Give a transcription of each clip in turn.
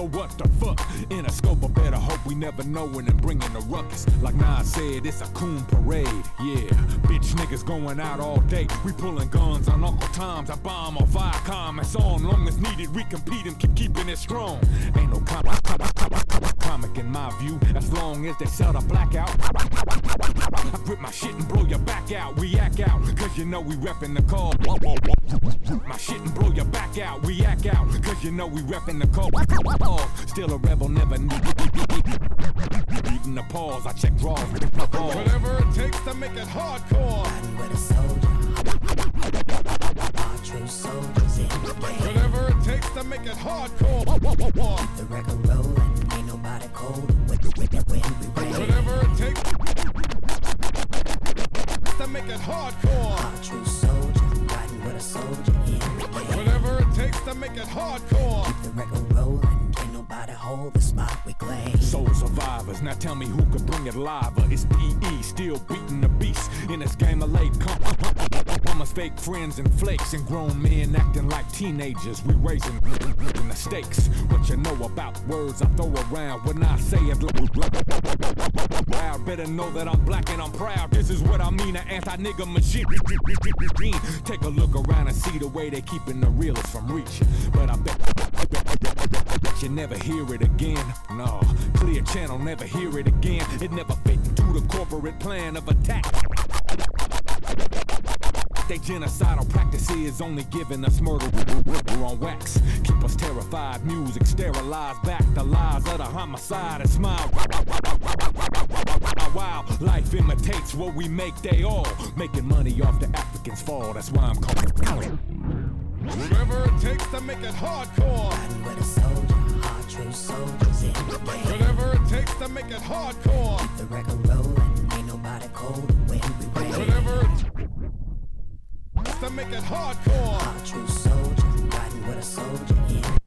so what the fuck? In a scope, of better hope we never knowin' and bringing the ruckus. Like Nas said, it's a coon parade. Yeah, bitch niggas going out all day. We pulling guns on Uncle Tom's. I bomb on Viacom. It's on long as needed. We compete and keep keeping it strong. Ain't no com- comic in my view. As long as they sell the blackout. I grip my shit and blow your back out. We act out, cause you know we reppin' the call. My shit and blow your back out. We act out, cause you know we reppin' the call. Still a rebel, never need Beating the pause, I check draws. Whatever it takes to make it hardcore. With a soldier. All true soldiers in the game. Whatever it takes to make it hardcore. The record rolling, Whatever it takes to make it hardcore. All true soldiers. Riding with a soldier in. Whatever it takes to make it hardcore. The record rolling, ain't nobody hold the spot we claim. Soul survivors, now tell me who could bring it live. It's PE, still beating the beast in this game of late. Mama's fake friends and flakes, and grown men acting like teenagers. We raising the stakes. What you know about words I throw around when I say it loud. Better know that I'm black and I'm proud. This is what I mean, an anti-nigga machine. Take a look around and see the way they keeping the realest from reaching. But I bet, you never hear it again. No, clear channel, never hear it again. It never fit into the corporate plan of attack. They genocidal practices only giving us murder we're on wax. Keep us terrified, music sterilized back the lies of the homicide and smile. Wow, life imitates what we make, they all making money off the Africans' fall. That's why I'm calling. Whatever it takes to make it hardcore. Riding with a soldier. All true soldiers in the game. Whatever it takes to make it hardcore. The record rolling, ain't nobody cold. When we rain. Whatever to make it hardcore. True soldiers. Riding with a soldier in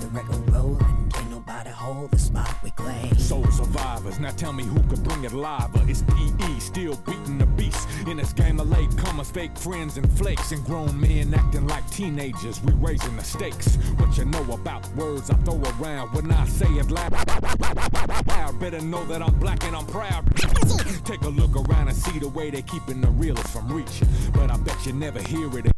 The record rolling. Can't nobody hold the spot we claim. Soul survivors, now tell me who could bring it live. It's PE, still beating the beast. In this game of late comers, fake friends and flakes, and grown men acting like teenagers. We raising the stakes. What you know about words I throw around when I say it loud? Better know that I'm black and I'm proud. Take a look around and see the way they keeping the realest from reaching. But I bet you never hear it.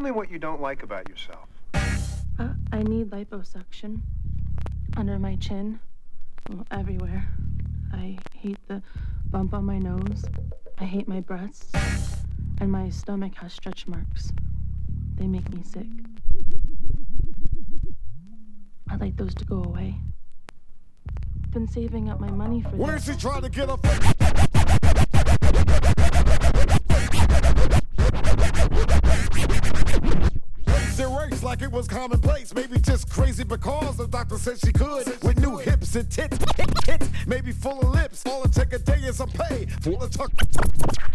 Tell me what you don't like about yourself. Uh, I need liposuction under my chin, well, everywhere. I hate the bump on my nose. I hate my breasts. And my stomach has stretch marks. They make me sick. I'd like those to go away. Been saving up my money for Where's this. he trying to get up? Like it was commonplace. Maybe just crazy because the doctor said she could. With new hips and tits, tits, maybe full of lips. All it take a day is a pay for the tuck.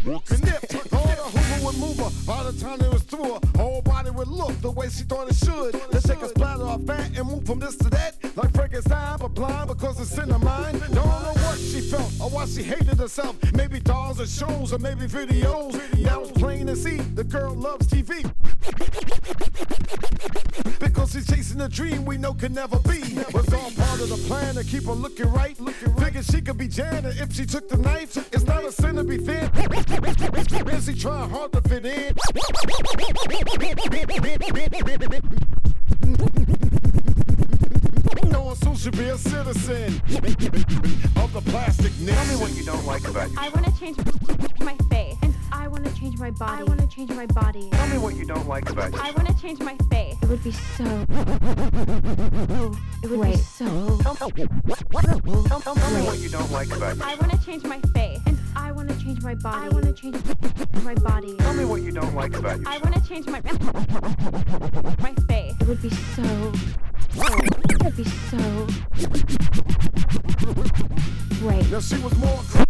Walking nip, all the hoover would move her. By the time it was through her, whole body would look the way she thought it should. Let's take a splatter off fat and move from this to that. Like Frankenstein, but blind because it's in her mind. Don't know what she felt or why she hated herself. Maybe dolls or shows or maybe videos. Now it's plain to see the girl loves TV. Because she's chasing a dream we know can never be. Was all part of the plan to keep her looking right. looking right. Figured she could be Janet if she took the knife. It's not a sin to be thin. Busy trying hard to fit in. No one soon should be a citizen of the plastic. Tell me what you don't like about you. I want to change my body. I want to change my body. Tell me what you don't like about yourself. I want to change my face. It would be so. It would Wait. be so. Tell, tell, tell, tell me what you don't like about yourself. I want to change my face. And I want to change my body. I want to change my body. Tell me what you don't like about yourself. I want to change my my face. It would be so. It would be so. Great. Now she was more.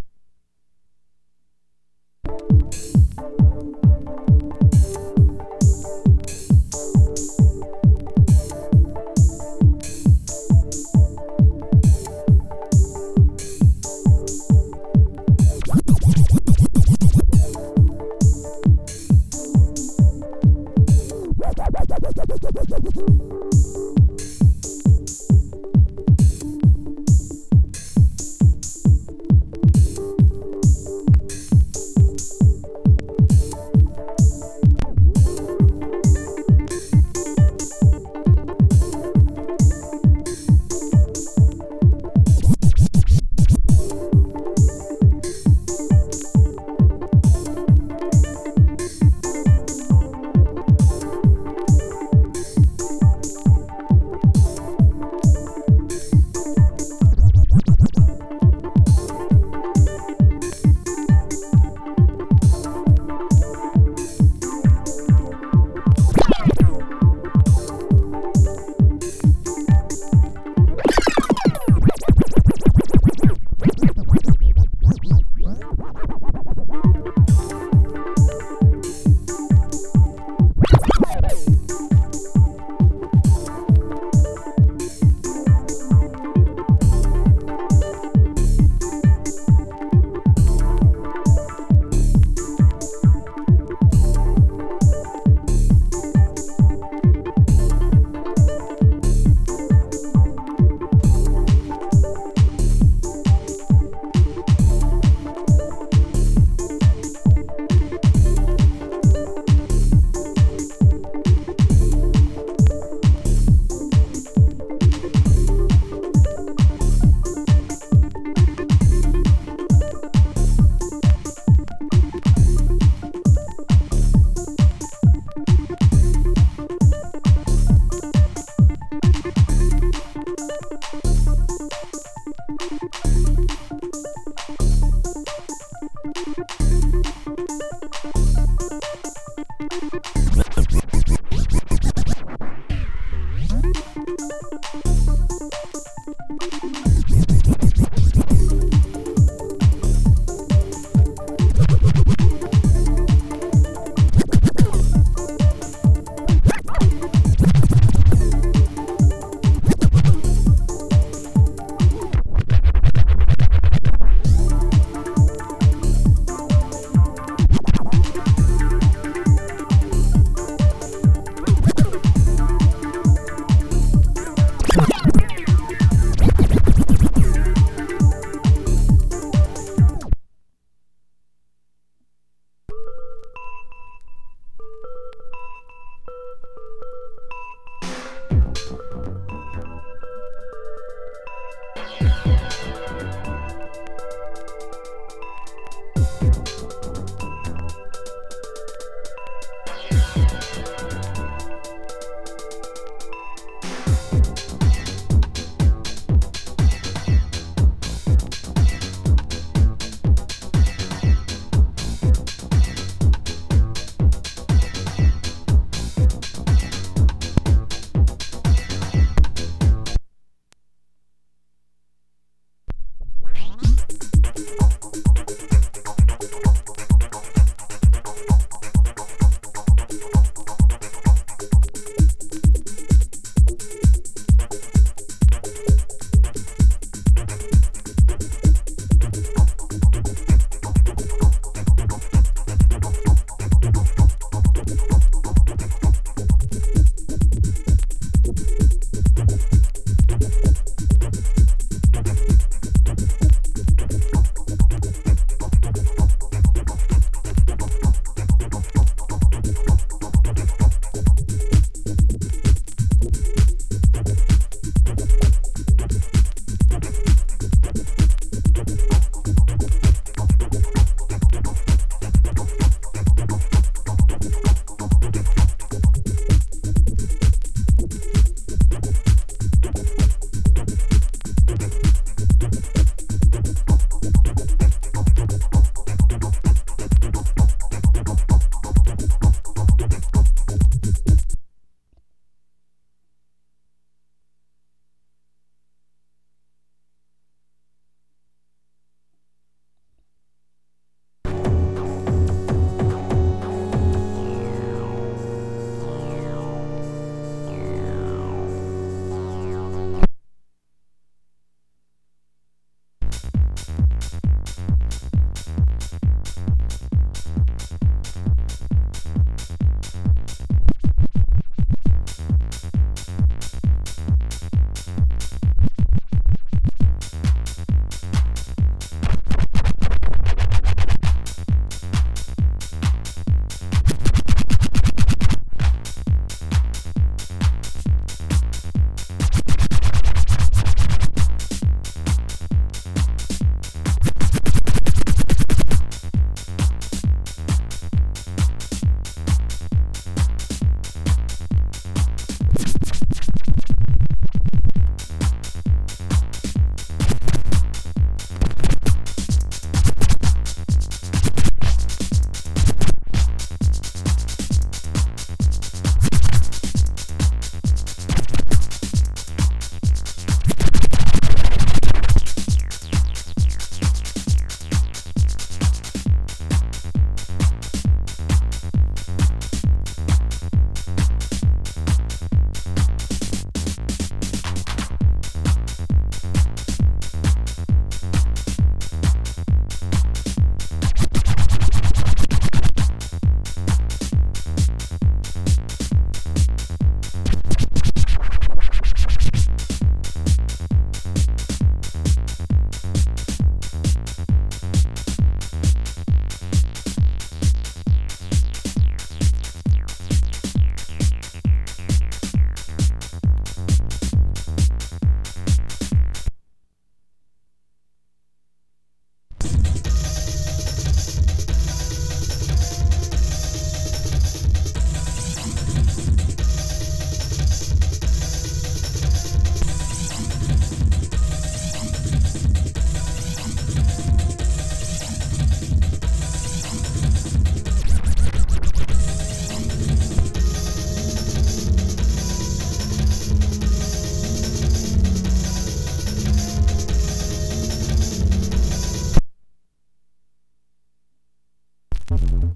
Thank